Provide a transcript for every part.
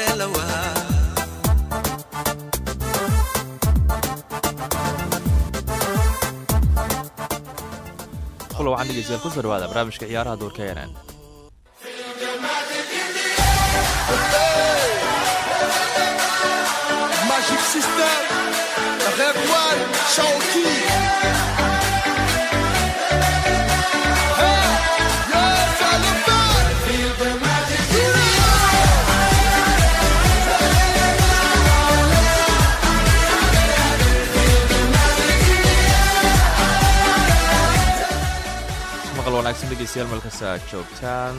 bafi kale lawaa kulan waxaan dhegeystayaal ku soo dhawaada barnaamijka ciyaaraha duurka yanan Magic System, Red One, Shawty. Hey, dhegeystayaal meelkasta aad joogtaan.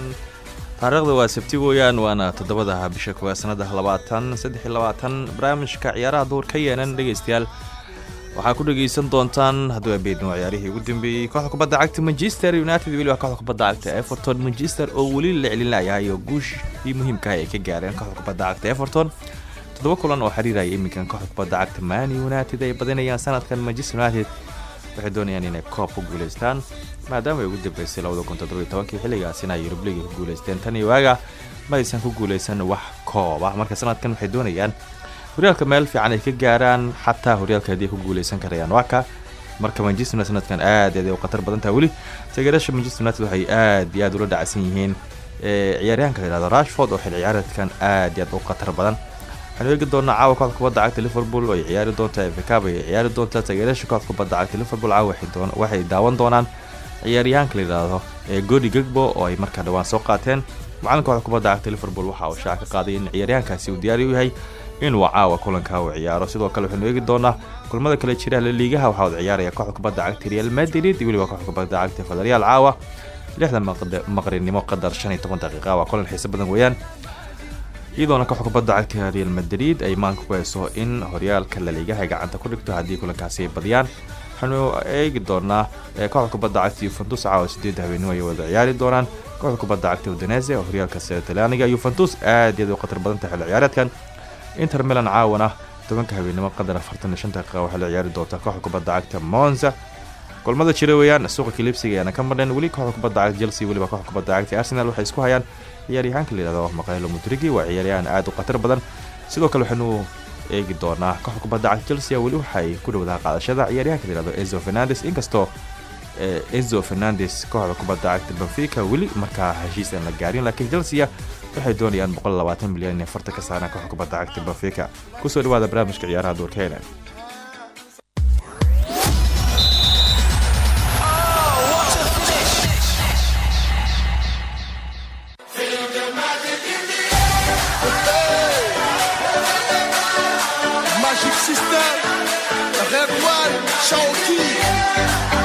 Taariikhda waa sabti weeyaan waana toddobada bisha koowaad sanada labaatan saddex iyo labaatan. Barnaamijka ciyaaraha duur ka yeenan dhegeystayaal. Waxaa ku dhegeysan doontaan hadduu abeedno ciyaarihii ugu dambeeyey kooxda kubadda cagta manchester united weliba kooxda kubadda cagta everton. Manchester oo weli la celin layahay oo guushii muhiimkaah ay ka gaareen kooxda kubadda cagta everton. Toddoba kulan oo xiriiraya iminkan kooxda kubadda cagta man united ay badinayaan sanadkan manchester united. Waxay doonayaan inay koob ku guuleystaan maadaama ay ugu dambeysay labada kun toddobiyo tobankii xilligaasina ay yurub liga ku guuleysteen. Tan iyo waaga ma ku guuleysan wax koob ah. Marka sanadkan waxay doonayaan horyaalka meel fiican ay ka gaaraan xataa horyaalka haddii ay ku guuleysan karayaan. Waa ka marka manchester united sanadkan aad aad u khatar badan tahay weli taageerasha manchester united waxay aad iyo aad ula dhacsan yihiin ciyaaryahanka la yihahdo rashford oo xil ciyaareedkan aad iyo aad u khatar badan. Waxaanu eegi doonaa caawa kooxda kubadda cagta liverpool oo ay ciyaari doontaa efcab ay ciyaari doontaa taageeryaasha kooxda kubadda cagta liverpool caawa waxay daawan doonaan ciyaaryahanka la yidhaahdo ee godi gegbo oo ay markaa dhawaan soo qaateen. Macalinka kooxda kubadda cagta liverpool waxa uu shaaca ka qaaday in ciyaaryahankaasi uu diyaari u yahay inuu caawa kulanka uu ciyaaro. Sidoo kale waxaanu eegi doonaa kulmada kale jira laliigaha waxaa wada ciyaaraya kooxda kubadda cagta real madrid weliba kooxda kubadda cagta federyaal caawa lixda maqrinimo qadar shan iyo toban daqiiqa waa kulan xiiso badan weeyaan. Iyadoona kooxda kubadda cagta real madrid ay maanka ku hayso in horyaalka laliigaha ay gacanta ku dhigto haddii kulankaasi ay badiyaan waxaanu eegi doonaa kooxda kubadda cagta yuventus caawa sideedda habeenimo ay wada ciyaari doonaan. Kooxda kubadda cagta udinese oo horyaalka talyaaniga yuventus aad iyo aad u khatar badan tahay xilli ciyaareedkan. Inter milan caawana tobanka habeenimo qadar afartan iyo shan daqiiqa waxaa la ciyaari doontaa kooxda kubadda cagta monza. Kulmada jira weeyaan suuqa kilibsiga ayaana ka marneen weli kooxda kubadda cagta chelsea weliba kooxda kubadda cagta arsenal waxay isku hayaan. Ciyaaryahaanka la yihahdo mudrigi waa ciyaaryahan aad u khatar badan. Sidoo kale waxaynu eegi doonaa kooxda kubadda cagta chelsea weli waxay ku dhowdaha qaadashada ciyaaryahanka yihahdo enzo fernandes. Inkastoo enzo fernandes kooxda kubadda cagta benfica weli markaa heshiis aan la gaarin laakiin chelsea waxay doonayaan milyan inay farta ka saaraan kooxda kubadda cagta benfica. Kusoo dhawaada barnaamijka ciyaaraha duurka One, Shawty.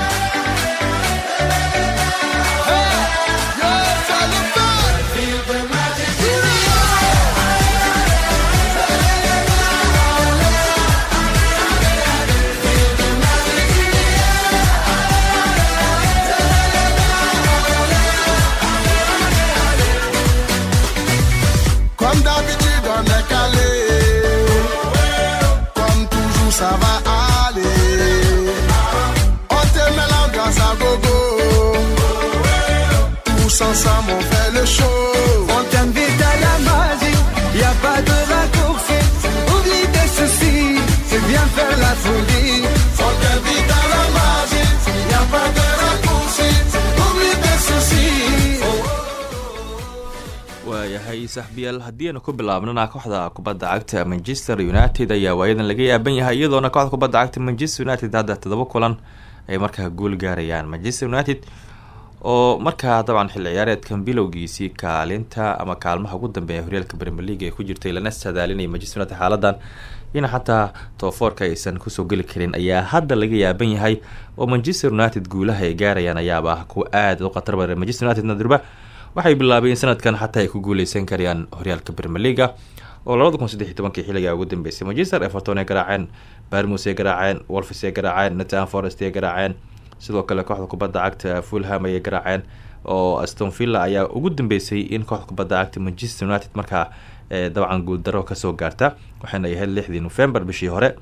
Waayahay saxbiyaal haddii aynu ku bilaabnana kooxda kubadda cagta manchester united ayaa waayadan laga yaaban yahay iyadoona kooxda kubadda cagta manchester united hadda todoba kulan ay markaa guul gaarayaan. Manchester united oo markaa dabcan xilli ciyaareedkan bilowgiisii kaalinta ama kaalmaha ugu dambeeya horyaalka premier league ee ku jirtay lana sadaalinaya manchester united xaaladan in xataa toofoorka aysan ku soo geli karin ayaa hadda laga yaaban yahay oo manchester united guulaha ay gaarayaan ayaaba ah kuwa aada u khatar badan. Manchester united nadurba waxay bilaabay in sanadkan xataa ay ku guuleysan karayaan horyaalka leaga oo labada kun saddex iyo xilligaa ugu dambeysay. Manchester everton ay garaaceen barmus ay garaaceen wolfs ay garaaceen nottingham forest ay garaaceen. Sidoo kale kooxda kubadda cagta fulham ayay garaaceen oo aston villa ayaa ugu dambeysay in kooxda kubadda cagta manchester united markaa dabcan guuldaro ka soo gaarta waxayna ahayd lixdii november bishii hore.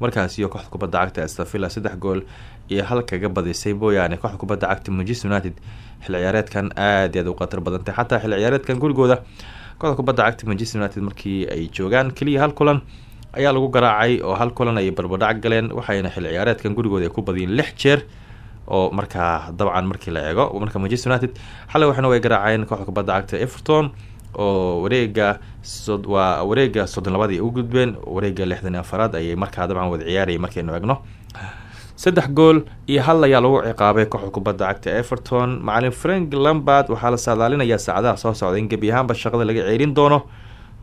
Markaas iyo kooxda kubadda cagta aston villa saddex gool iyo hal kaga badisay mooyaane kooxda kubadda cagta manchester united xilli ciyaareedkan aad aad u khatar badantay xataa xilli ciyaareedkan gurigooda kooxda kubadda cagta manchester united markii ay joogaan keliya hal kulan ayaa lagu garaacay oo hal kulan ay barbadhac galeen waxayna xilli ciyaareedkan gurigooda ay ku badiyeen lix jeer oo markaa dabcan markii la eego. Marka manchester united xalay waxna way garaaceen kooxda kubadda cagta everton oo wareega waa wareega soddon labadii u gudbeen wareega lixdan afaraad ayay markaa dabcan wada ciyaarayay markaynu eegno saddex gool iyo hal ayaa lagu ciqaabay kooxda kubadda cagta everton. Macalin frank lambard waxaa la saadaalinayaa saacadaha soo socda in gebi ahaanba shaqada laga ceerin doono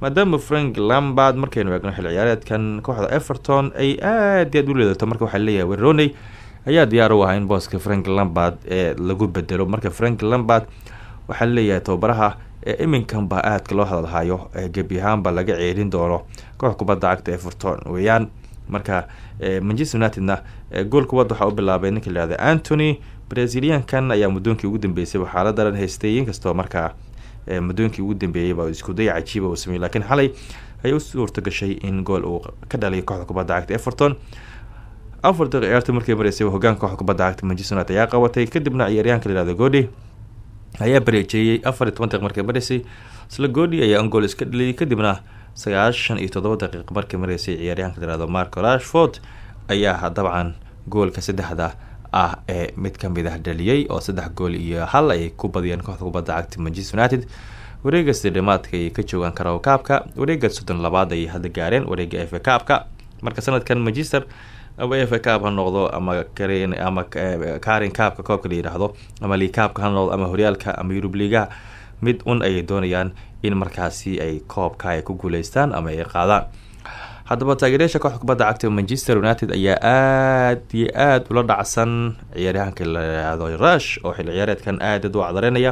maadaama frank lambard markaynu eegno xil ciyaareedkan kooxda everton ay aad aad u leedato marka waxaa leeyahay weroney ayaa diyaar u ahaa in booska frank lambard ee lagu bedelo marka frank lambard waxaa leeyahay tababaraha ee iminkanba aadka loo hadalhayo ee gebi ahaanba laga ceerin doono koox kubadda cagta everton. Weeyaan marka manchester unitedna gool kubad waxaa u bilaabay ninka layihahda antony braziliankan ayaa muddoonkii ugu dambeysay waxaa la daran haystay. Inkastoo markaa muddoonkii ugu dambeeyeyba iskuday cajiiba uu sameeyey lakiin xalay ayay u suurta gashay in gool uu ka dhaliyo kooxda kubadda cagta everton. Afar daqiiq ciyaarta markay mareysay hogaanka kooxda kubadda cagta manchester united ayaa qabatay. Kadibna ciyaaryahanka layihahdo godi ayaa bareejeeyey afar iyo toban markay mareysay isla godi ayaa angool iska dhaliyay. Kadibna sagaashan iyo toddoba daqiiq markay mareysay ciyaaryahanka layihahdo marco rashford ayaa dabcan goolka saddexda ah ee mid ka mid ah dhaliyey oo saddex gool iyo hal ay ku badiyeen kooxda kubadda cagta manchester united. Wareega sidhimaadka ayay ka joogaan karaw kaabka wareega soddon labaad ayay hadda gaareen wareega f a kaabka marka sanadkan manchester ama f a kaab ha noqdo ama ama karin kaabka koobka la yidhaahdo ama lii kaabka ha noqdo ama horyaalka ama yurub liigaha mid un ayay doonayaan in markaasi ay koobka ay ku guuleystaan ama ay qaadaan haddaba taageerayaasha kooxda kubadda cagta manchester united ayaa aad iyo aada ula dhacsan ciyaaryahanka la yihahdo rush oo xilli ciyaareedkan aad aad u cadareynaya.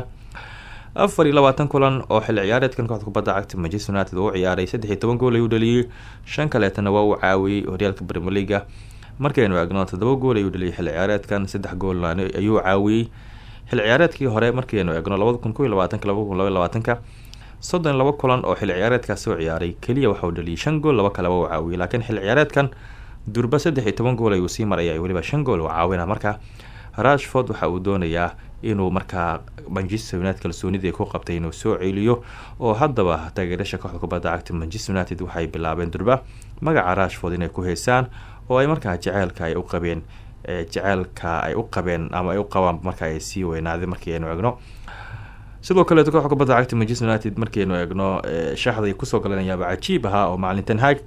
Afar iyo labaatan kulan oo xilli ciyaareedkan kooxda kubadda cagta manchester united uu ciyaaray saddex iyo toban gool ayuu dhaliyey shan kaleetana waa uu caawiyey horyaalka premier leaga markaynu eegno toddoba gool ayuu dhaliyay xilli ciyaareedkan saddex goolna ayuu caawiyey xilli ciyaareedkii hore markaynu eegno labada kun soddon laba kulan oo xilli ciyaareedkaasi u ciyaaray keliya waxauu dhaliyay shan gool laba kaleba uu caawiyey laakiin xilli ciyaareedkan durba saddex iyo toban gool ayuu sii maraya weliba shan gool uu caawina marka rashford waxa uu doonayaa inuu markaa manchester united kalsoonidii ku qabtay inuu soo celiyo oo haddaba taageerasha kooxda kubadda cagta manchester united waxay bilaabeen durba magaca rashford inay ku heysaan oo ay markaa jaceylka ay u qabeen jaceylka ay u qabeen ama ay u qabaan marka ay sii weynaaday markii aynu eegno sidoo kaleeto kooxda kubadda cagta manchester united markaynu eegno shaxday ku soo galanayaaba cajiib ahaa oo macalin tenhag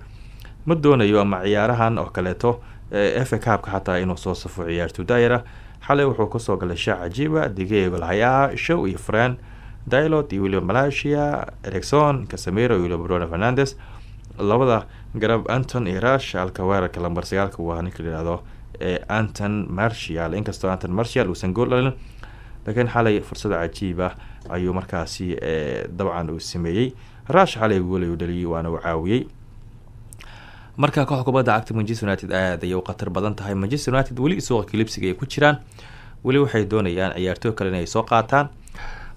ma doonayo ama ciyaarahan oo kaleeto f a kaabka xataa inuu soo safo ciyaarto daayara xalay wuxuu ku soo galay shaax cajiiba digeego lahayaha show iyo fran dilot iyo wiliba malaysia ericson casamiro iyo bruno fernandes labada garab anton iyo rush halka weerarka lambar sagaalka waa ninka layihahdo anton martial. Inkastoo anton martial uusan gool dhalin laakiin xalay fursada cajiiba ayuu markaasi dabcan uu sameeyey. Rush xalay gool ayuu dhaliyay waana uu caawiyey. Marka kooxda kubadda cagta manchester united aad ayay u khatar badan tahay. Manchester united weli suuqa kilibsiga ay ku jiraan. Weli waxay doonayaan ciyaartooy kale inay soo qaataan.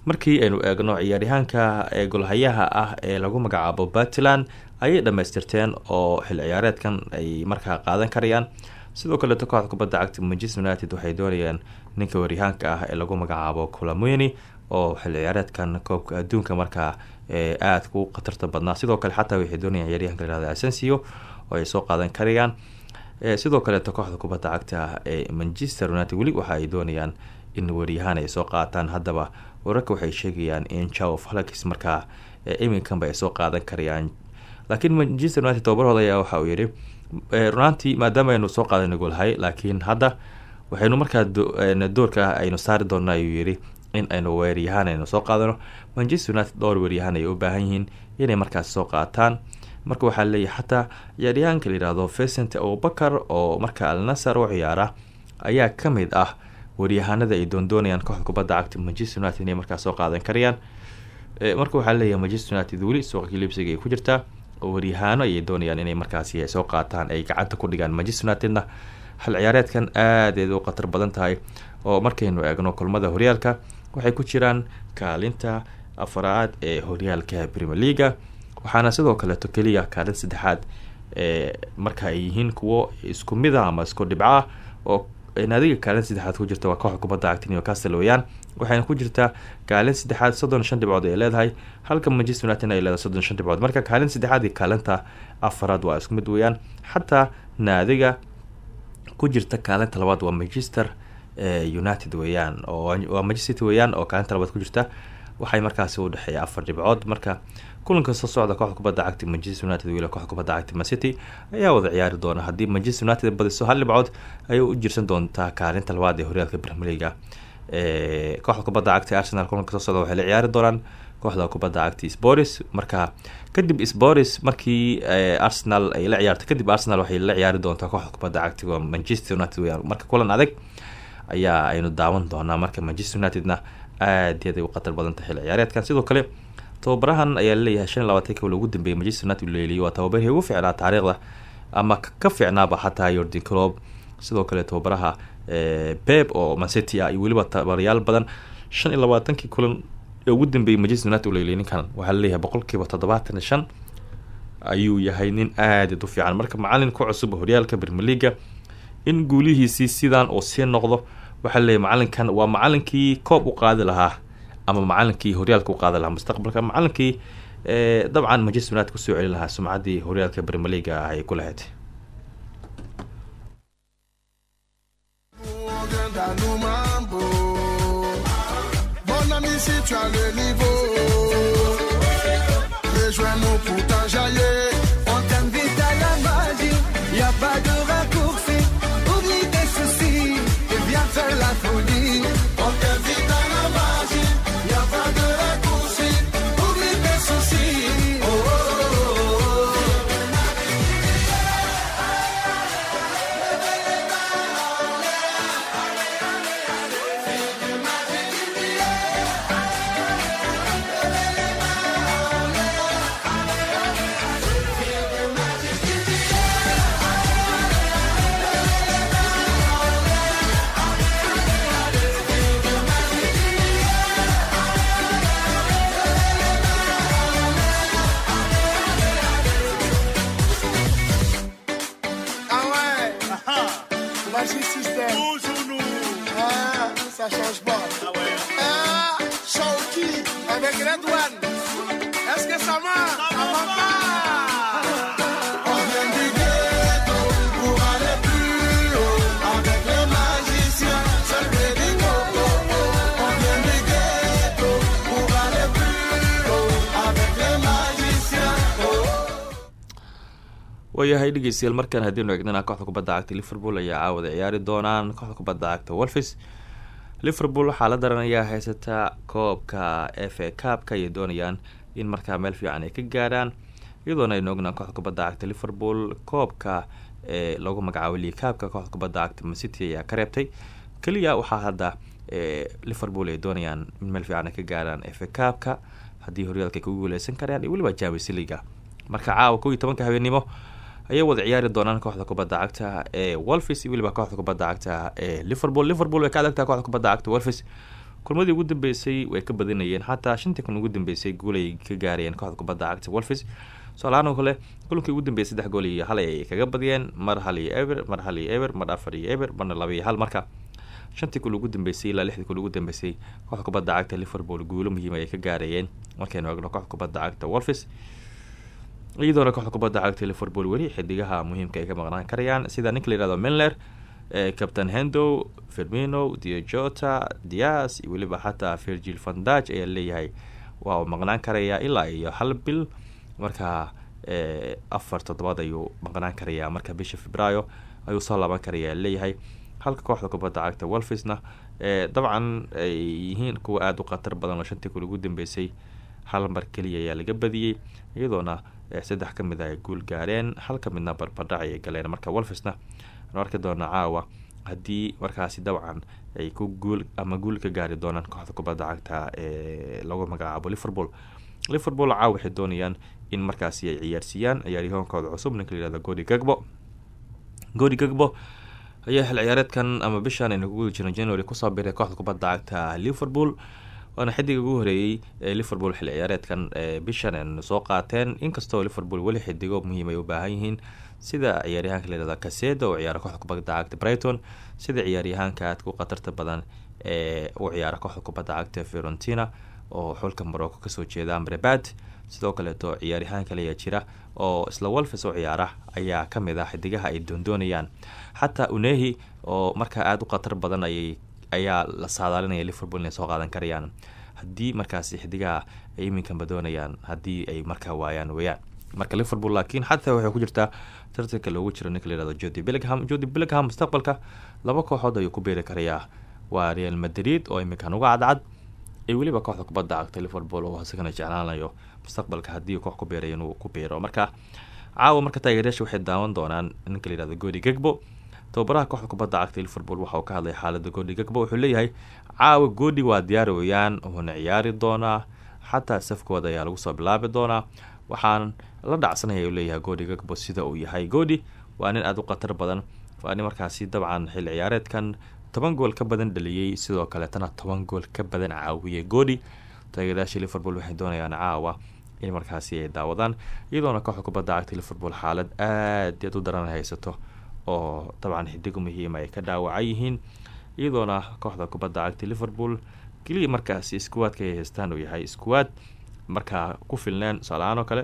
Markii aynu eegno ciyaaryahaanka ee golhayaha ah ee lagu magacaabo puntland ayay dhamaystirteen oo xil ciyaareedkan ay markaa qaadan karayaan. Sidoo kaleeto kooxda kubadda cagta manchester united waxay doonayaan ninka waryahaanka ah ee lagu magacaabo kulamweni oo xil ciyaareedkan koobka adduunka markaa aada ku khatarta badnaa. Sidoo kale xataa waxay doonayaan ciyaaryahanka lahahda asensio oo ay soo qaadan karayaan. Sidoo kaleeto kooxda kubadda cagta ee manchester united weli waxa ay doonayaan in waryahaan ay soo qaataan. Haddaba wararka waxay sheegayaan in jow falakis markaa iminkanba ay soo qaadan karayaan. Laakiin manchester united tobabarhooda ayaa waxa uu yihi runaantii maadaama aynu soo qaadana goolhay laakiin hadda waxaynu markaa doorka aynu saari doona ayuu yihi in aynu weeryahaan aynu soo qaadano. Manchester united dhowr weeryahaan ay u baahan yihiin inay markaas soo qaataan. Marka waxaa leeyahay xataa ciyaaryahaanka la yihahdo vicent abubakar oo marka alnasar u ciyaara ayaa ka mid ah waryahanada ay doondoonayaan kooxda kubadda cagta manchester united inay markaa soo qaadan karayaan marka waxaa leeyahay manchester united weli suuqa kilibsiga ay ku jirtaa oo waryahaano ayay doonayaan inay markaasi soo qaataan ay gacanta ku dhigaan manchester unitedna hal ciyaareedkan aadeed u khatar badan tahay. Oo markaynu eegno kulmada horyaalka waxay ku jiraan kaalinta afaraad ee horyaalka premier leaga waxaana sidoo kaleeto keliya kaalin saddexaad ee marka ay yihiin kuwo isku mid a ama isku dhibco ah oo naadiga kaalin saddexaad ku jirta waa kooxda kubadda cagta newcastle weeyaan waxayna ku jirtaa kaalin saddexaad soddon shan dhibcood ay leedahay halka manchester united ay leedahay soddon shan dhibcood. Marka kaalin saddexaad iyo kaalinta afaraad waa isku mid weeyaan. Xataa naadiga ku jirta kaalinta labaad waa manchester united weeyaan oo waa manchester city weeyaan oo kaalinta labaad ku jirta. Waxay u dhexeeya afar dhibcood. Marka kulanka soo socda kooxda kubadda cagta manchester united weli kooxda kubadda cagta man city ayaa wada ciyaari doona. Haddii manchester united badiso hal dhibcood ayay u jirsan doontaa kaalinta labaad ee horyaalka premier leaga kooxda kubadda cagta arsenal kulanka soo socda waxay la ciyaari doonaan kooxda kubadda cagta sporis marka kadib sporis markii arsenal ay la ciyaarto kadib arsenal waxay la ciyaari doontaa kooxda kubadda cagta manchester united marka kulan adag ayaa aynu daawan doonaa marka manchester unitedna aad iyo aad ay u khatar badan tahay ciyaareedkan. Sidoo kale tababarahan ayaa la leeyahay shan labaatanka wala ugu dambeeyay manchester united leeliyo waa tababarhii ugu fiicnaa taariikhda ama ka fiicnaaba xataa yordi clob sidoo kale tababaraha pep oo mancity ah iyo weliba tababarayaal badan shan iyo kulan ugu dambeeyay manchester united uleeliya ninkan waxaa la leeyahay boqolkiiba toddobaatan iyo shan. Ayuu yahay nin aad u fiican. Marka macalin ku cusub horyaalka leaga in guulihiisii sidaan uu sii noqdo waxaa laleeyahy macalinkan waa macalinkii koob u qaadi lahaa ama macalinkii horyaalka u qaadi lahaa mustaqbalka. Macalinkii dabcan manchester united ku soo celi lahaa sumcaddii horyaalka leaga ah ay ku lahayd tu as le niveau, waayahay dhegeystayaal markaan haddiinu eegnana kooxda kubadda cagta liverpool ayaa caawada ciyaari doonaan kooxda kubadda cagta wolfis liverpool waxaa la daranayaa haysataa koobka f a cabka ayay doonayaan in markaa meel fiican ay ka gaarhaan iyadoona aynu ognaa kooxda kubadda cagta liverpool koobka ee lagu magacaabo liikaabka kooxda kubadda cagta mancity ayaa ka reebtay. Keliya waxaa hadda liverpool ay doonayaan in meel fiican ay ka gaarhaan f a cabka haddii horyaalka ay ku guuleysan karaan iyo weliba jamis liga marka caawa kow iyo tobanka habeenimo ayay wada ciyaari doonaan kooxda kubadda cagta ee wolfis weliba kooxda kubadda cagta ee liverpool. Liverpool way ka adagtaha kooxda kubadda cagta wolfis kulmadii ugu dambeysay way ka badinayeen. Xataa shantii kun ugu dambeysay guulay ka gaarayeen kooxda kubadda cagta wolfis soalahaan oo kale kulankii ugu dambeeyay saddex gool iyo hal ay kaga badiyeen. Mar hal iyo eber mar hal iyo eber mar afar iyo eber marna laba iyo hal. Marka shantii kun ugu dambeysay ilaa lixdii kun ugu dambeysay kooxda kubadda cagta liverpool guulo muhiim ay ka gaarayeen. Markaynu eegno kooxda kubadda cagta wolfis iyadoona kooxda kubadda cagta liverpool weli xidigaha muhiimka ay ka maqnaan karayaan sida ninka la yihahdo milner captain hendo firmino diojota dias iyo weliba xataa virgil vandage ayaa leeyahay. Waa maqnaan karayaa ilaa iyo hal bil. Marka afar toddobaad ayuu maqnaan karayaa. Marka bisha februaayo ayuu soo laaban karayaa leeyahay. Halka kooxda kubadda cagta wolfisna dabcan ay yihiin kuwa aada u khatar badan oo shantii kun ugu dambeysay. Hal mar keliya ayaa laga badiyey iyadoona saddex ka mid ah ay guul gaareen hal ka midna barbardhac ayay galeen. Marka wolfisna anu arki doona caawa. Haddii markaasi dabcan ay ku guul ama guul ka gaari doonaan kooxda kubadda cagta ee lagu magacaabo liverpool. Liverpool caawa waxay doonayaan in markaasi ay ciyaarsiiyaan ciyaaryahankooda cusub ninka la yihahdo godi gagbo godi gagbo ayaa xil ciyaareedkan ama bishan aynu kuguda jirno january ku soo biray kooxda kubadda cagta liverpool waana xidiga ugu horeeyey ee liverpool xil ciyaareedkan bishan soo qaateen. Inkastoo liverpool weli xidigo muhiim u baahan yihiin. Sida ciyaaryahanka layihahda kaseda oo ciyaara kooxda kubadda cagta brighton. Sida ciyaaryahanka aadka u khatarta badan ee u ciyaara kooxda kubadda cagta fiorentina oo xulka morocco ka soo jeeda amrebad sidoo kaleeto ciyaaryahaan ayaa jira oo isla wolfes oo ciyaara ayaa ka mid ah xidigaha ay doondoonayaan xataa unehi oo markaa aada u khatar badan ayay ayaa la saadaalinaya liverpool inay soo qaadan karayaan. Haddii markaasi xidigaha ay iminkanba doonayaan haddii ay markaa waayaan weyaan marka liverpool laakiin xataa waxay ku jirtaa tartanka loogu jiro ninka layihahdo jodi billingham jodi billingham mustaqbalka laba kooxood ayuu ku beeri karayaa. Waa real madrid oo iminkan uga cadcad. Iyo weliba kooxda kubadda cagta liverpool oo isagana jeclaanayo mustaqbalka haddii koox ku beeray inuu ku biiro marka caawa marka taageerayaasha waxay daawan doonaan ninka layihahdo godi gegbo tababaraha kooxda kubadda cagta liverpool waxa uu ka hadlay xaalada godi gegbo wuxuu leeyahay caawa godi waa diyaar weeyaan wuuna ciyaari doonaa xataa safkooda ayaa lagu soo bilaabi doonaa. Waxaan la dhacsanaya u leeyahay godi gegbo sida uu yahay. Godi waa nin aada u khatar badan waa markaasi dabcan xilli ciyaareedkan toban gool ka badan dhaliyey sidoo kaleetana toban gool ka badan caawiyey godi taageerayaasha liverpool waxay doonayaan caawa in markaasi ay daawadaan iyadoona kooxda kubadda cagta liverpool xaalad aad aad u daran haysato oo dabcan xidigo muhiima ay ka dhaawacan yihiin iyadoona kooxda kubadda cagta liverpool keliya markaasi iskuwaadka ay haystaan uu yahay iskuwaad markaa ku filneen tusaalahaan kale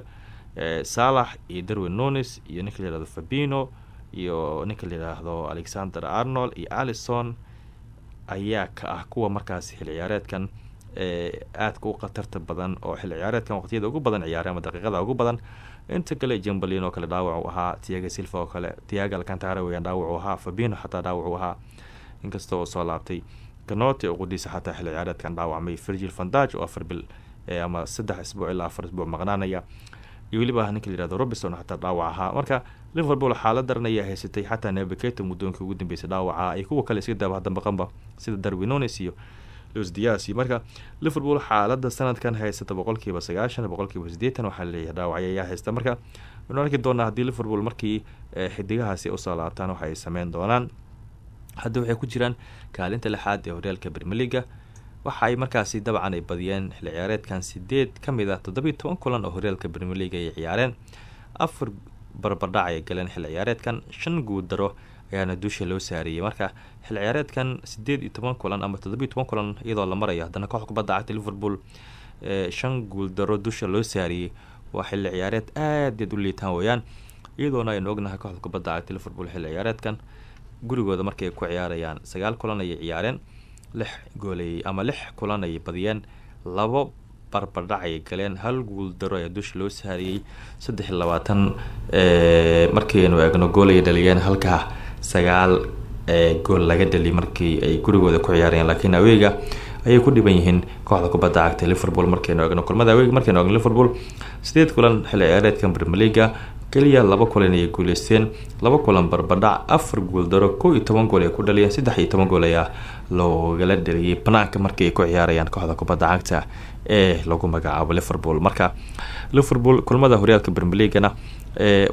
salax iyo darwin nonis iyo ninka layihahdo fabino iyo ninka layidhaahdo alexander arnold iyo alison ayaa ka ah kuwa markaasi xil ciyaareedkan aadka u khatarta badan oo xil ciyaareedkan waqtiyada ugu badan ciyaare ama daqiiqada ugu badan inta kale jembalin oo kale dhaawac u ahaa tiaga silva oo kale tiaga alcantara weyaan dhaawac u ahaa fabino xataa dhaawac u ahaa. Inkasta oo soo laabtay ganote oo qudhiisa xataa xil ciyaareedkan dhaawacmay virgil vandage oo afar bil ama saddex isbuuc ilaa afar isbuuc maqnaanaya. Iyo weliba ninka layihahdo robinson xataa dhaawac ahaa. Marka liverpool xaalad daran ayaa haysatay xataa nebaketa muddoonkii ugu dambeysay dhaawaca. Iyo kuwa kale iska daaba dambaqanba sida darwinones iyo los dias iyo marka liverpool xaalada sanadkan haysata boqolkiiba sagaashan boqolkiiba sideetan waxaa la leeyahay dhaawacyo ayaa haysta. Marka waynu arki doonaa haddii liverpool markii xidigahaasi u soo laabtaan waxa ay sameyn doonaan. Hadda waxay ku jiraan kaalinta lixaad ee horyaalka bermeliga waxa ay markaasi dabcan ay badiyeen xilli ciyaareedkan sideed ka mid ah toddobiiy toban kulan oo horyaalka bermeliga ay ciyaareen. Afar barbardhac ay galeen xilli ciyaareedkan shan guud daro ayaana duusha loo saariyey. Marka xil ciyaareedkan sideed iyo toban kulan ama toddobiiy toban kulan iyadoo la marayo haddana kooxda kubadda cagta liverpool shan guuldaro dusha loo saariyey waa xilli ciyaareed aad aad u liitaan weeyaan. Iyadoona aynu ognahay kooxda kubadda cagta liverpool xilli ciyaareedkan gurigooda markay ku ciyaarayaan sagaal kulan ayay ciyaareen lix goolay ama lix kulan ayay badiyeen labo barbardhac ayay galeen hal guul daro ayaa dusha loo saariyey saddex labaatan markiaynu eegno gool ayay dhaliyeen halkaa sagaal gool laga dhaliy markii ay gurigooda ku ciyaarayeen laakiin aweega ayay ku dhiban yihiin kooxda kubadda cagta liverpool markaynu eegno kulmada aweega markaynu eegno liverpool sideed kulan xilli ciyaareedkan brmeliga keliya laba kulan ayay guuleysteen. Laba kulan barbadhac afar guul daro kow iyo toban gool ay ku dhaliyeen. Saddex iyo toban gool ayaa loogala dhaliyay banaanka markii ay ku ciyaarayaan kooxda kubadda cagta ee lagu magacaabo liverpool. Marka liverpool kulmada horyaalka brmeligana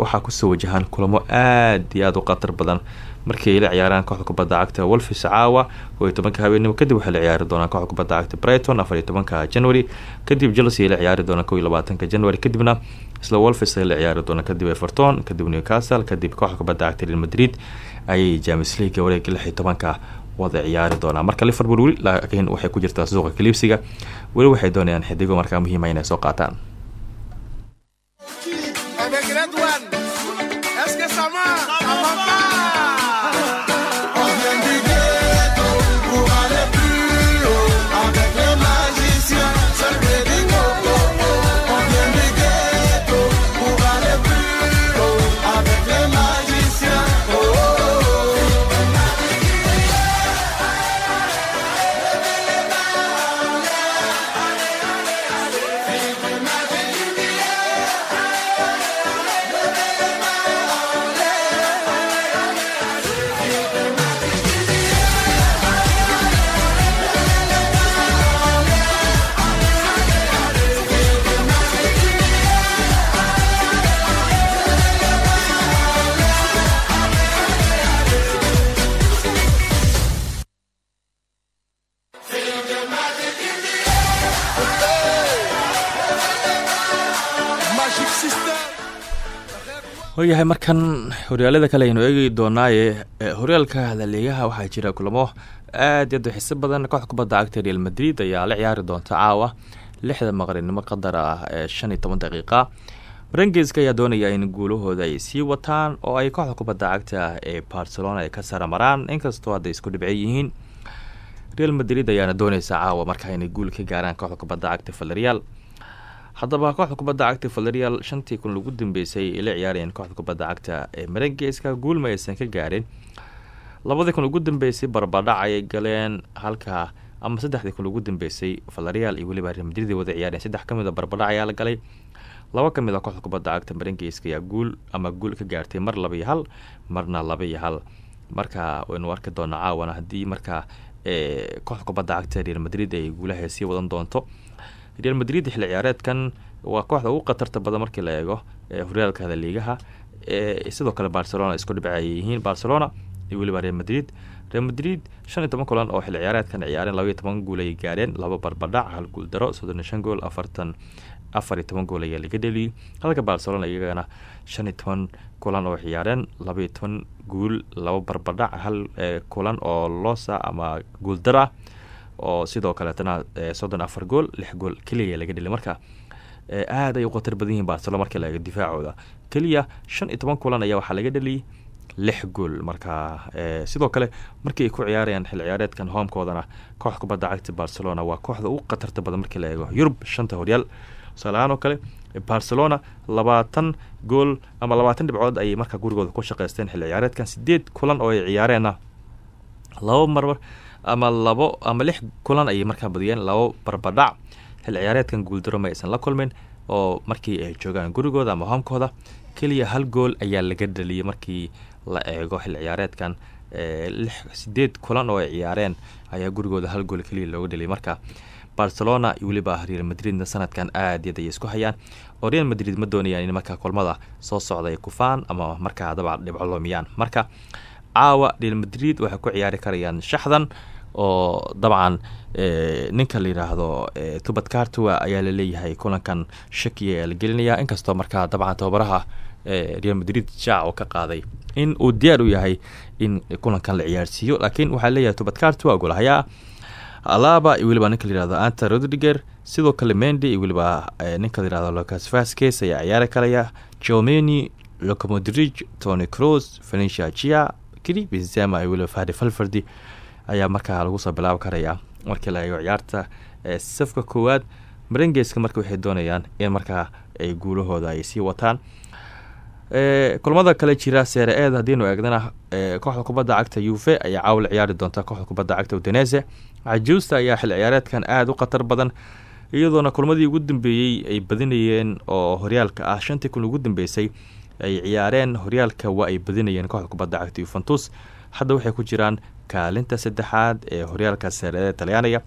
waxaa ku soo wajahaan kulamo aad iyo aada u khatar badan. Markii ay la ciyaaraan kooxda kubadda cagta wolfis caawa oo iyo tobanka habeenimo kadib waxay la ciyaari doonaan kooxda kubadda cagta brighton afar iyo january kadib chelsea ay la ciyaari doonaan kow iyo january kadibna isla wolfis ay la ciyaari doonaan kadib everton kadib newcastle kadib kooxda kubadda cagta real madrid ayay james leaga wareega lix iyo wada ciyaari doonaa marka liverpool laakiin waxay ku jirtaa suuqa kaliibsiga weli waxay doonayaan xidigo markaa muhiima inay soo qaataan waayahay markan horyaalada kale aynu eegi doonaaye horyaalka laliigaha waxaa jira kulamo aad u xiso badan. Kooxda kubadda cagta real madrid ayaa la ciyaari doonta caawa lixda maqrinimo qadar ah ee shan iyo toban daqiiqa. Marangeska ayaa doonaya in guulahooda ay sii wataan oo ay kooxda kubadda cagta ee barcelona ay ka sara maraan inkastoo hadday isku yihiin. Real madrid ayaana dooneysa caawa markaa inay guul ka gaaraan kooxda kubadda cagta valerial haddaba kooxda kubadda cagta valerial shantii kun lagu dambeysay ay la ciyaarayeen kooxda kubadda cagta ee marangeska guul ma aysan ka gaarin. Labadii kun ugu dambeysay barbadhac ayay galeen halka ama saddexdii kun ugu dambeysay valerial iyo weliba real madrid ay wada ciyaareen. Saddex ka mid a barbadhac ayaa la galay. Laba ka mid a kooxda kubadda cagta marangeyska ayaa guul ama guul ka gaartay mar laba iyo hal marna laba iyo hal. Marka waynu arki doonaa caawana haddii markaa kooxda kubadda cagta real madrid ay guulaha sii wadan doonto real madrid xilli ciyaareedkan waa kooxda ugu khatarta badan markii la eego horyaalkada liigaha. Sidoo kale barcelona isku dhibcay yihiin barcelona iyo weliba real madrid. Real madrid shan iyo toban kulan oo xilli ciyaareedkan ciyaareen laba iyo toban guul ayay gaareen laba barbadhac hal guul daro soddon iyo shan gool afartan afar iyo toban gool ayaa laga dheliyey halka barcelona iyagana shan iyo toban kulan oo ciyaareen laba iyo toban guul laba barbadhac hal kulan oo loosa ama guuldar ah oo sidoo kaleetana soddon afar gool lix gool keliya laga dheliy marka aad ay u khatar badan yihiin barcelona markii la eego difaacooda. Keliya shan iyo toban kulan ayaa waxaa laga dheliyay lix gool. Marka sidoo kale markii ay ku ciyaarayaan xil ciyaareedkan hoomkoodana kooxda kubadda cagta barcelona waa kooxda ugu khatarta badan markii la eego yurub shanta horyaal tusaalahaan oo kale barcelona labaatan gool ama labaatan dhibcood ayay markaa gurigooda ku shaqeysteen xilli ciyaareedkan. Sideed kulan oo ay ciyaareenna laba mar ama labo ama lix kulan ayay markaa badiyeen labo barbadhac xilli ciyaareedkan guuldaro ma aysan la kulmin oo markii ay joogaan gurigooda ama hoomkooda keliya hal gool ayaa laga dhaliyay markii la eego xilli ciyaareedkan. Sideed kulan oo ay ciyaareen ayaa gurigooda hal gool keliya looga dhaliyay. Marka barcelona iyo weliba real madridna sanadkan aad yaad ayay isku hayaan. Oo real madrid ma doonayaan in markaa kulmada soo socda ay kufaan ama markaa daba dhibco loomiyaan. Marka caawa real madrid waxay ku ciyaari karayaan shaxdan oo dabcan ninka la yidhaahdo tubad cartua ayaa la leeyahay kulankan shaki ayaa la gelinaya inkastoo markaa dabcan tababaraha real madrid jaac oo ka qaaday in uu diyaar u yahay in kulankan la ciyaarsiiyo. Laakiin waxaa leeyahay tubad cartua golahayaa alaba iyo weliba ninka layihahdo anta rodriger sidoo kale mendi iyo weliba ninka layihahdo lucas vasques ayaa ciyaari karaya. Jomeni locomodrig tony cruz valencia gia kri benzema iyo weliba fadi falfardi ayaa markaa lagu soo bilaabi karaya markii la eego ciyaarta safka koowaad. Marengeska marka waxay doonayaan in markaa ay guulahooda ay sii wataan. Kulmada kale jira seere eed haddiinu eegdana kooxda kubadda cagta uve ayaa caawa la ciyaari doonta kooxda kubadda cagta udinese. Cajuusta ayaa xil ciyaareedkan aada u khatar badan iyadoona kulmadii ugu dambeeyey ay badinayeen oo horyaalka ah shantii kun ugu dambeysay ay ciyaareen. Horyaalka waa ay badinayeen kooxda kubadda cagta yuventus hadda waxay ku jiraan kaalinta saddexaad ee horyaalka seereeda talyaaniga.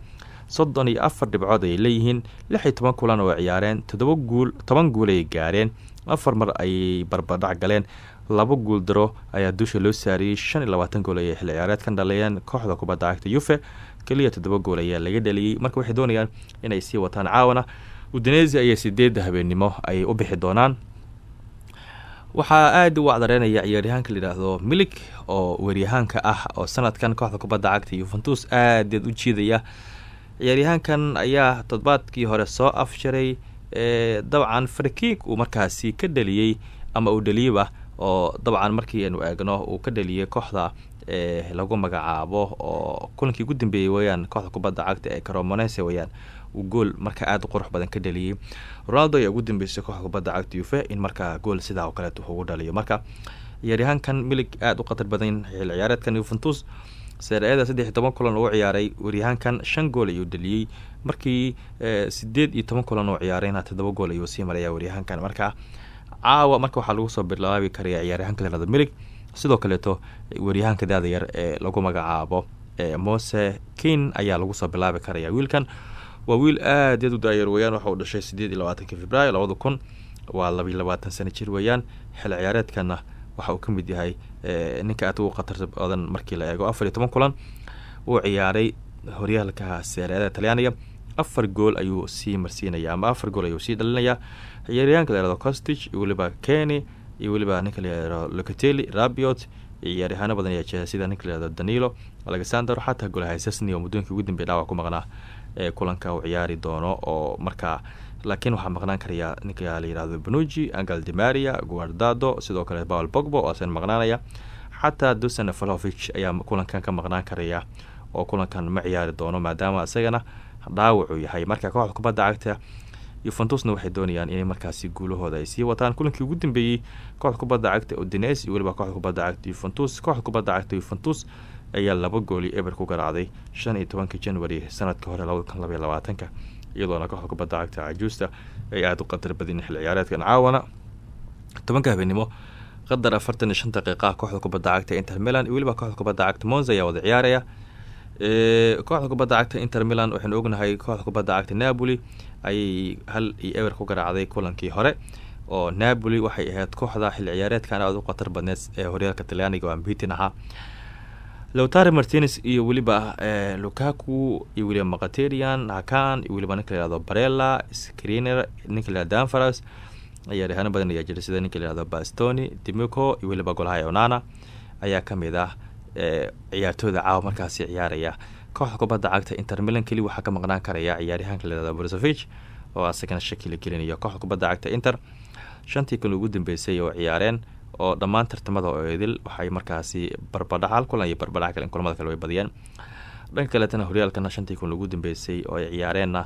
Soddon iyo afar dhibcood ayay leeyihiin. Lix iyo toban kulan oo ciyaareen. Toddoba guul toban guul ayay gaareen. Afar mar ayay barbadhac galeen. Laba guul daro ayaa dusha loo saariyey. Shan iyo labaatan gool ayay xilli ciyaareedkan dhaleeyeen kooxda kubadda cagta yuve keliya toddoba gool ayaa laga dhaliyey. Marka waxay doonayaan inay sii wataan caawana udinesi ayaa sideedda habeennimo ayay u bixi doonaan waxaa aada u wacdareynaya ciyaaryahaanka layidhaahdo milig oo weeryahaanka ah oo sanadkan kooxda kubadda cagta yuventus aadaed u jiidaya. Ciyaaryahaankan ayaa toddobaadkii hore soo afjaray dabcan farkiig uu markaasi ka dhaliyey ama uu dhaliyeyba oo dabcan markii aynu eegno uu ka dhaliyey kooxda lagu magacaabo oo kulankii ugu dambeeyey weyaan kooxda kubadda cagta ee caromonese weyaan uu gool markaa aada qurux badan ka dhaliyey ronaldo ayaa ugu dambeysay kooxda kubadda cagta uve in markaa gool sidaa oo kaleet ugu dhaliyo. Marka ciyaaryahaankan milig aada u khatar badan xil ciyaareedkan yuventus seere-ada saddex toban kulan uu ciyaaray waryahaankan shan gool ayuu dhaliyey markii sideed iyo toban kulan uu ciyaarayna toddoba gool ayuu sii maraya waryahaankan marka caawa marka waxaa lagu soo bilaabi karaya ciyaaryahanka leerada milig sidoo kaleeto waryahaanka daada yar ee lagu magacaabo mose kin ayaa lagu soo bilaabi karaya wiilkan. Waa wiil aad u daayar weyaan waxa uu dhashay sideed iyo labaatanki februaayo labada kun. Waa labiyo labaatan sano jir weeyaan. Xil ciyaareedkana waxa uu ka mid yahay ninka aad ugu khatarta badan markii la eego. Afar iyo toban kulan uu ciyaaray horyaalka seereada talyaaniga. Afar gool ayuu sii marsiinaya ama afar gool ayuu sii dhalinaya ciyaaryahanka leerado costich iyo weliba iyo weliba ninka layihahdo locateli rabiot iyo ciyaaryahaano badan ayaa jira sida ninka layihahdo danilo. Alexander xataa golahay sesni oo muddooyinkii ugu dambeya dhaawac ku maqnaa ee kulanka uu ciyaari doono oo markaa laakiin waxaa maqnaan karaya ninka layihahdo benuji angal dimaria guardado sidoo kale paul bogbo oo asan maqnaanaya xataa dusan valovich ayaa kulankan ka maqnaan karaya oo kulankan ma ciyaari doono maadaama isagana dhaawacu yahay. Marka kooxda kubadda cagta yuventusna waxay doonayaan inay markaasi guulahooda ay sii wataan. Kulankii ugu dambeeyey kooxda kubadda cagta udines iyo weliba kooxda kubadda cagta yuventus kooxda kubadda cagta yuventus ayaa laba gooli eber ku garaacday shan iyo tobanka january sanadka hore labada kun labaiyo labaatanka iyadoona kooxda kubadda cagta cajuusta ay aada u qadar badin xil ciyaareedkan. Caawana tobanka habeenimo qadar afartan iyo shan daqiiqa kooxda kubadda cagta inter milan iyo weliba kooxda kubadda cagta monza ayaa wada ciyaaraya kooxda kubadda cagta inter milan waxaynu ognahay kooxda kubadda cagta napoli ayay hal iyo ewer ku garaacday kulankii hore oo napoli waxay ahayd kooxda xil ciyaareedkan aada u khatar badneed ee horyaalka talyaaniga oo ambitin ahaa lowtari martines iyo weliba lukaku iyo weliba makaterian hakan iyo weliba ninka layihahdo barella screener ninka layihahdo danfaras ciyaaryahaano badan ayaa jira sida ninka bastoni dimico iyo weliba golaha onana ayaa ka mid ah ciyaartooyda caawa markaasi ciyaaraya. Kooxda kubadda cagta inter milan keli waxaa ka maqnaan karaya ciyaaryahanka layihahdo brosovich oo asagana shaki la gelinayo kubadda cagta inter shantii kun ugu dambeysay oo ciyaareen oo dhammaan tartamada oo idil waxay markaasi barbadhac hal kulan iyo barbadhac kale kulamada kale way badiyeen dhanka kaleetana horyaalkana shantii kun ugu dambeysay oo ay ciyaareenna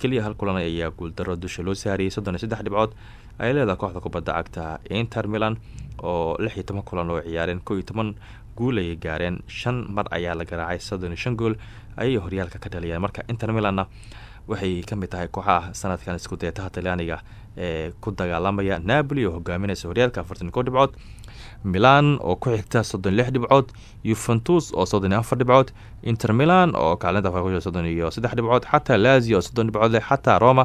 keliya hal kulan ayaa guuldaro dusha loo saariyey soddon iyo saddex dhibcood ay leedahay kooxda kubadda cagta inter milan oo lix iyo toban kulan oo ciyaareen koo iyo toban guul ayay gaareen. Shan mar ayaa la garaacay soddon shan gool ayay horyaalka ka dhaliyeen. Marka inter milanna waxay ka mid tahay kooxaha sanadkan isku deetaha talyaaniga ee ku dagaalamaya napoli oo hogaaminaysa horyaalka afartan ko dhibcood milan oo ku xigta soddon lix dhibcood yuventus oo soddon afar dhibcood inter milan oo kaalinta ku soddon iyo saddex dhibcood xataa lazio oo soddon dhibcood leh xataa roma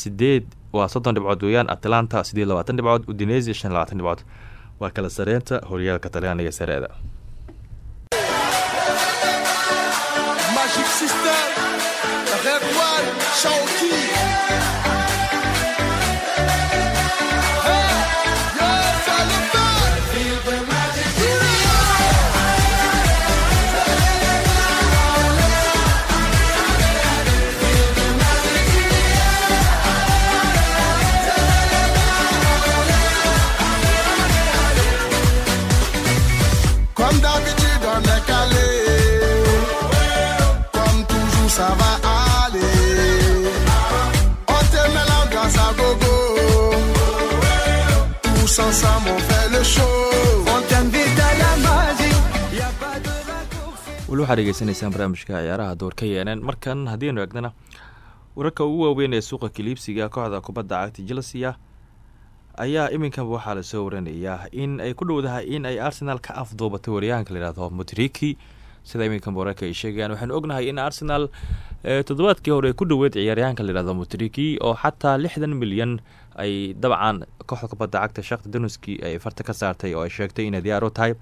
sideed waa soddon dhibcood weeyaan atlanta sideed labaatan dhibcood udinesi shan labaatan dhibcood. Waa kala sareynta horyaalka talyaaniga sareeda waxaad dhegeysanaysaan barnaamijka ciyaaraha door ka yeenen markan haddiinu eegnana wararka ugu waaweyn ee suuqa kaliibsiga kooxda kubadda cagta chelsea ayaa iminkanba waxaa la soo waranayaa in ay ku dhowdahay in ay arsenal ka afduubatay waryahanka layihahdo mutriki sida iminkanba wararka ay sheegayaan waxaanu ognahay in arsenal toddobaadkii hore ku dhoweed ciyaaryahanka layihahdo mutriki oo xataa lixdan milyan ay dabcan kooxda kubadda cagta shakta danuski ay farta ka saartay oo ay sheegtay inay diyaar u tahay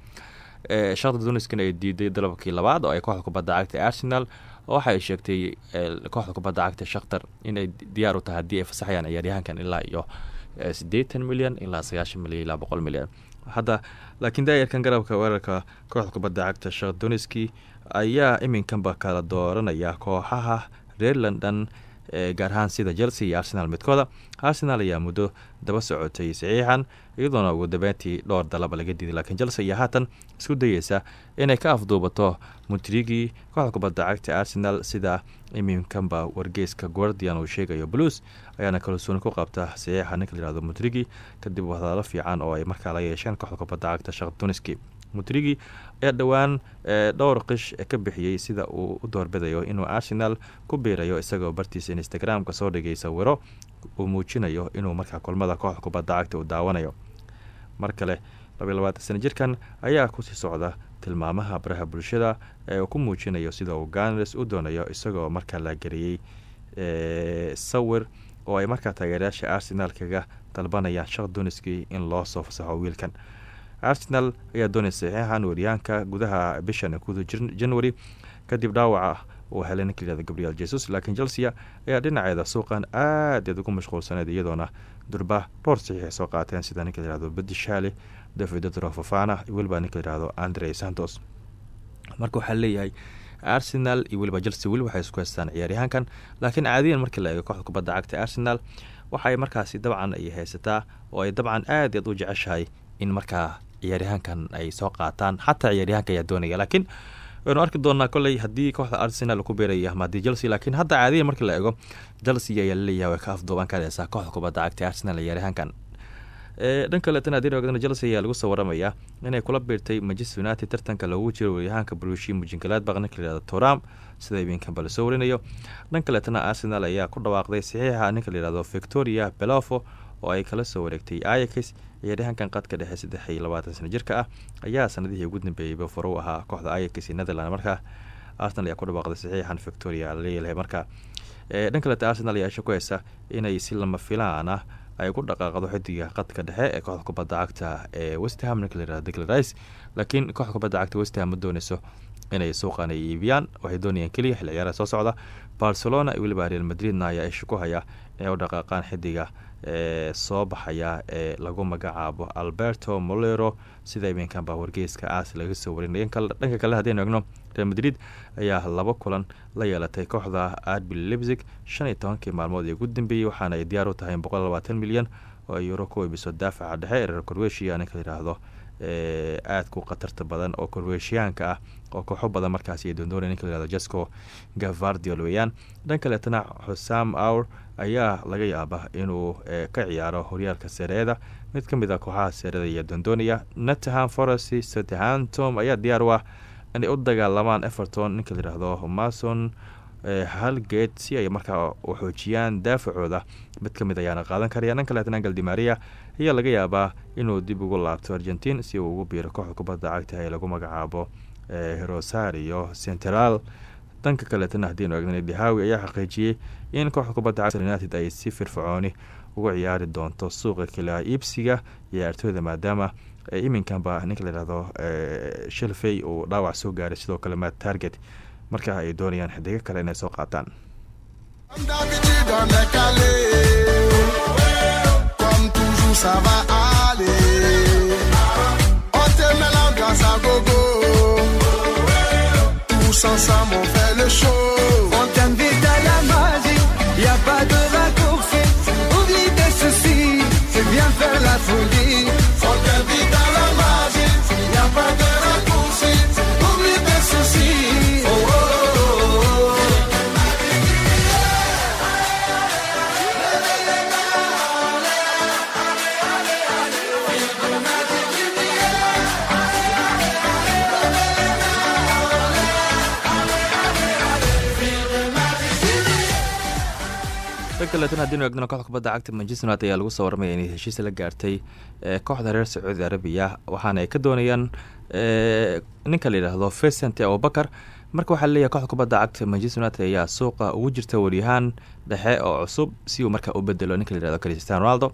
shakta duniskana ay diiday dalabkii labaad oo ay kooxda kubadda cagta arsenal waxa ay sheegtay kooxda kubadda cagta shakhtar inay diyaar u tahay haddii ay fasaxayaan ciyaaryahankan ilaa iyo siddeetan milyan ilaa sagaashan milyan ilaa boqol milyan. Hadda laakiin daayarkan garabka weerarka kooxda kubadda cagta shakh duniski ayaa iminkanba kala dooranaya kooxaha reer london gaar ahaan sida chelsea iyo arsenal midkooda. Arsenal ayaa muddo daba socotay saxiixan iyadoona ugu dambeyntii dhowr dalaba laga diiday laakiin chelsea ayaa haatan isku dayeysa inay ka afduubato muntrigi kooxda kubadda cagta arsenal sida iminkanba wargeyska guardian uu sheegayo blues ayaana kalsooni ku qabta saxiixa ninka layihahdo muntrigi kadib hadalo fiican oo ay markaa la yeesheen kooxda kubadda cagta shakh duniski mutrigi ayaa dhowaan dhowr qish ka bixiyey sida uu u doorbidayo inuu arsenal ku biirayo isagoo bartiisa instagram-ka soo dhigay sawiro uu muujinayo inuu markaa kulmada kooxda kubadda cagta uu daawanayo. Mar kale sana jirkan ayaa ku sii socda tilmaamaha baraha bulshada ee uu ku muujinayo sida uu ganes u doonayo isagoo markaa la geliyey sawir oo ay markaa taageerayaasha arsenal kaga dalbanayaan shakh duniski in loo soo fasaxo wiilkan arsenal ayaa doonay saxiixan waryahanka gudaha bishan kuda january kadib dhaawaca uu helay ninka layihahdo gabriel jesus laakiin chelsea ayaa dhinaceeda suuqan aad eed ugu mashquulsaneed iyadoona durba dhowr saxiix ay soo qaateen sida ninka layihahdo bedishali david drofofana iyo weliba ninka layihahdo andre santos. Marka waxaa leeyahay arsenal iyo weliba chelsea weli waxay isku haystaan ciyaaryahaankan laakiin caadiyan markii la eego kooxda kubadda cagta arsenal waxaay markaasi dabcan ay haysataa oo ay dabcan aad aad u jeceshahay in markaa ciyaaryahaankan ay soo qaataan. Xataa ciyaaryahanka ayaa doonaya laakiin waynu arki doonaa koley haddii kooxda arsenal ku beeraya ama haddii chelsea laakiin hadda caadiyan markii la eego chelsea ayaa la leeyahay way ka afduuban kareysaa kooxda kubadda cagta arsenal ciyaaryahaankan dhan kaleetana haddii eegna chelsea ayaa lagu soo inay kula biirtay manchester united tartanka loogu jiro waryahaanka brushi mujingaladbaq ninka layihahdo toram sida ibinkanba la soo warinayo. Dhan kaleetana arsenal ayaa ku dhawaaqday saxiixa ninka layihahdo victoria belofo oo ay kala soo wareegtay ayax ciyaaryahankan qadka dhexe saddex iyo labaatan sana jirka ah ayaa sanadihii ugu dambeeyeyba fure u ahaa kooxda ayax netherland markaa arsenal ayaa ku dhawaaqday saxiixan victoria la leeyahay marka dhan kaleeta arsenal ayaa isha ku heysa inay si lama filaan ah ay ku dhaqaaqdo xidiga qadka dhexe ee kooxda kubadda cagta ee westham layihahdo declarice laakiin kooxda kubadda cagta westham ma dooneyso inay suuqan ay iibiyaan. Waxay doonayaan keliya xilli ciyaaraha soo socda barcelona iyo weliba real madridna ayaa isha ku haya inay u dhaqaaqaan xidiga ee soo baxaya ee lagu magacaabo alberto molero. Sida iminkanba wargeyska aas laga soo warinay dhanka kale haddaynu egno real madrid ayaa laba kulan la yeelatay kooxda arbil lebzig shan iyo tobankii maalmood ee ugu dambeeyey waxaana ay diyaar u tahay boqol labaatan milyan oo ay ku iibiso daafaca dhexe ee reer korweshiya ninka layidhaahdo aadka u khatarta badan oo korweeshiyaanka ah oo kooxo badan markaasi ay doondoonay ninka layihahdo jasco gavardiol weeyaan. Dhan kaleetana xusam aur ayaa laga yaaba inuu ka ciyaaro horyaalka seereeda mid ka mid a kooxaha seerada ayaa doondoonaya. Nottingham forest southamptom ayaa diyaar u ah inay u dagaalamaan everton ninka layidhaahdo mason halgate si ay markaa u xoojiyaan daafacooda. Mid ka mid ayaana qaadan karaya. Dhan kaleetana angel dimaria ayaa laga yaabaa inuu dib ugu laabto argentin si uu ugu biiro kooxda kubadda cagta ee lagu magacaabo rosario central. Dhanka kaleetana haddiinu eegna dihawi ayaa xaqiijiyey in kooxda kubadda cagta united ay si firfircooni uga ciyaari doonto suuqa kala iibsiga ciyaartooyda maadaama iminkanba ninka layihahdo shelfey uu dhaawac soo gaaray. Sidoo kale mat target marka ay doonayaan xidigo kale inay soo qaataan Toujours ça va aller. On l'ambiance à gogo, tous ensemble on fait le show. Kaleetana haddiinu eegno kooxda kubadda cagta manchester united ayaa lagu soo warramaya inay heshiis la gaartay kooxda reer sacuudi arabiya waxaana ay ka doonayaan ninka la yidhaahdo fesent abubakar marka waxaa leeyahay kooxda kubadda cagta manchester united ayaa suuqa ugu jirta waryahaan dhexe oo cusub si uu markaa u bedelo ninka la yihahdo cristiano ronaldo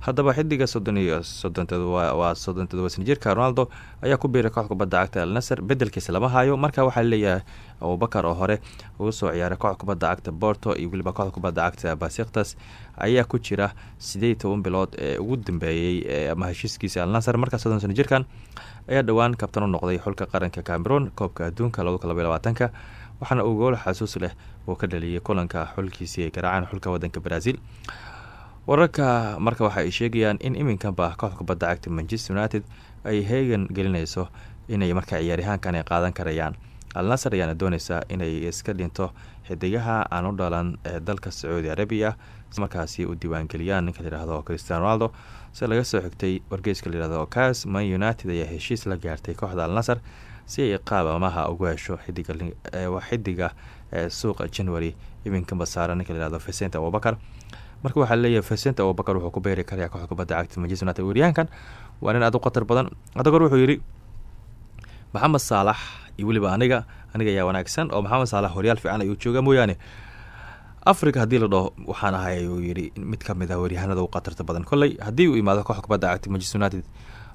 haddaba xidiga soddon iyo soddonteed waa soddon todoba sana jirka ronaldo ayaa ku biiray kooxda kubadda cagta al nasr bedelkiisa lama hayo marka waxaa leeyahay abubakar oo hore ugu soo ciyaaray kooxda kubadda cagta borto iyo weliba kooxda kubadda cagta basiktas ayaa ku jira sideed toban bilood ee ugu dambeeyey ama heshiiskiisa al nasr markaa soddon sana jirkan ayaa dhowaan kabtan u noqday xulka qaranka cameroon koobka adduunka labada kun labaiy labaatanka waxaana uu gool xasuus leh uu ka dhaliyay kulanka xulkiisii ay garaaceen xulka wadanka brazil wararka marka waxa ay sheegayaan in iminkanba kooxda kubadda cagta manchester united ay heegan gelinayso inay markaa ciyaaryahaankan ay qaadan karayaan. Al nasar ayaana dooneysaa inay iska dhinto xidigaha aan u dhalan ee dalka sacuudi arabiya markaasi u diiwaangeliyaan ninka layihahdo cristiano ronaldo. Si laga soo xigtay wargeyska layihahdo cas man united ayaa heshiis la gaartay kooxda al nasar si ay qaab amaha ugu hesho xidiga suuqa january. Iminkanba saara ninka layihahdo fesent abubakar marka waxaa leeyahay fesent abubakar wuxuu ku beeri karaya kooxda kubadda cagta manchester united waryahankan waa nin aad u khatar badan. Hadda goor wuxuu yidhi maxamed saalax iyo weliba aniga aniga ayaa wanaagsan oo maxamed saalax horyaal fiican ayuu jooga mooyaane. Africa haddii la dhaho waxaan ahay ayuu yidhi mid ka mid ah waryahanada u khatarta badan. Kolley haddii uu imaado kooxda kubadda cagta manchester united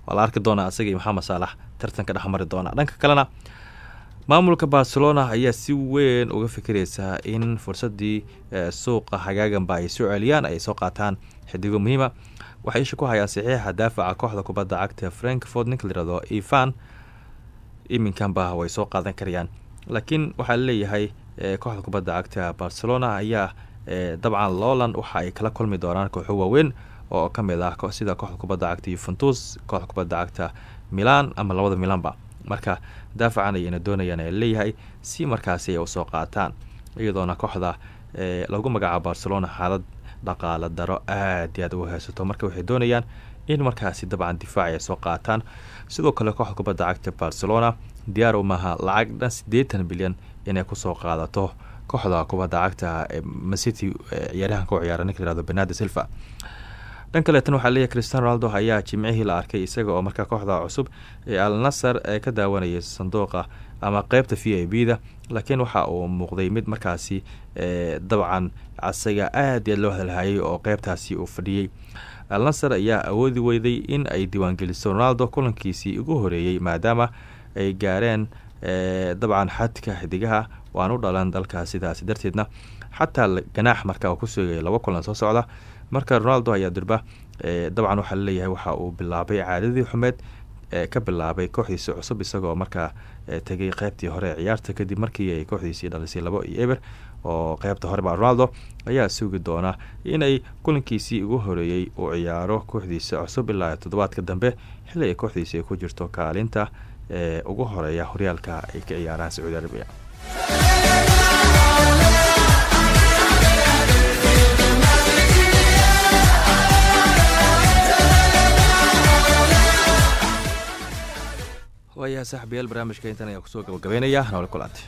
waa la arki doonaa isaga iyo maxamed saalax tartanka dhexmari doona dhanka kalena maamulka barcelona ayaa si weyn uga fikiraysaa in fursadii suuqa hagaaganba ay soo celiyaan ay soo qaataan. Xidigo muhiima waxay isha ku hayaan saxiixa daafaca kooxda kubadda cagta frankfort ninka layirahdo ivan iminkanba way soo qaadan karayaan. Laakiin waxaa la leeyahay kooxda kubadda cagta barcelona ayaa dabcan lowland waxa ay kala kulmi doonaan kooxo waaweyn oo ka mid ah sida kooxda kubadda cagta yuventus kooxda kubadda cagta milan ama labada milanba marka daafacan ayayna doonayaan ee leeyahay si markaasi ay u soo qaataan. Iyadoona kooxda lagu magacaabo barcelona xaalad dhaqaala daro aad iyo aad uga haysato. Marka waxay doonayaan in markaasi dabcan difaaci ay soo qaataan. Sidoo kale kooxda kubadda cagta barcelona diyaar umaha lacag dhan siddeetan bilyan inay ku soo qaadato. Kooxda kubadda cagta macity ciyaaryahanka u ciyaara ninka layirahdo benado silva dhan kaleetan waxaa leeyahy cristiano ronaldo ayaa jimcihii la arkay isaga oo markaa kooxda cusub ee al nasar ee ka daawanayay sanduuqa ama qeybta v i b da laakiin waxa uu muuqday mid markaasi dabcan asaga aad iyaad loo hadalhayay oo qeybtaasi uu fadhiyey al nasar ayaa awoodi weyday in ay diiwaangeliso ronaldo kulankiisii ugu horeeyey maadaama ay gaareen dabcan xadka xidigaha waan u dhalan dalkaas sidaasi darteedna xataa ganaax marka uu ku sugaya laba kulan soo socda marka ronaldo ayaa durba dabcan waxaa la leeyahay waxa uu bilaabay caadadii xumeed ka bilaabay kooxdiisi cusub isagoo markaa tegay qeybtii hore ee ciyaarta kadib markii ay kooxdiisii dhalisay labo iyo eber oo qeybta horeba ronaldo ayaa sugi doona inay kulankiisii ugu horeeyey uu ciyaaro kooxdiisa cusub ilaa toddobaadka dambe xilli ay kooxdiisi ku jirto kaalinta ee ugu horreeya horyaalka ay ka ciyaaraan sacuudi arabiya waayaha saaxibayaal barnaamijka intan ayaa ku soo gabagabeynaya noole kulante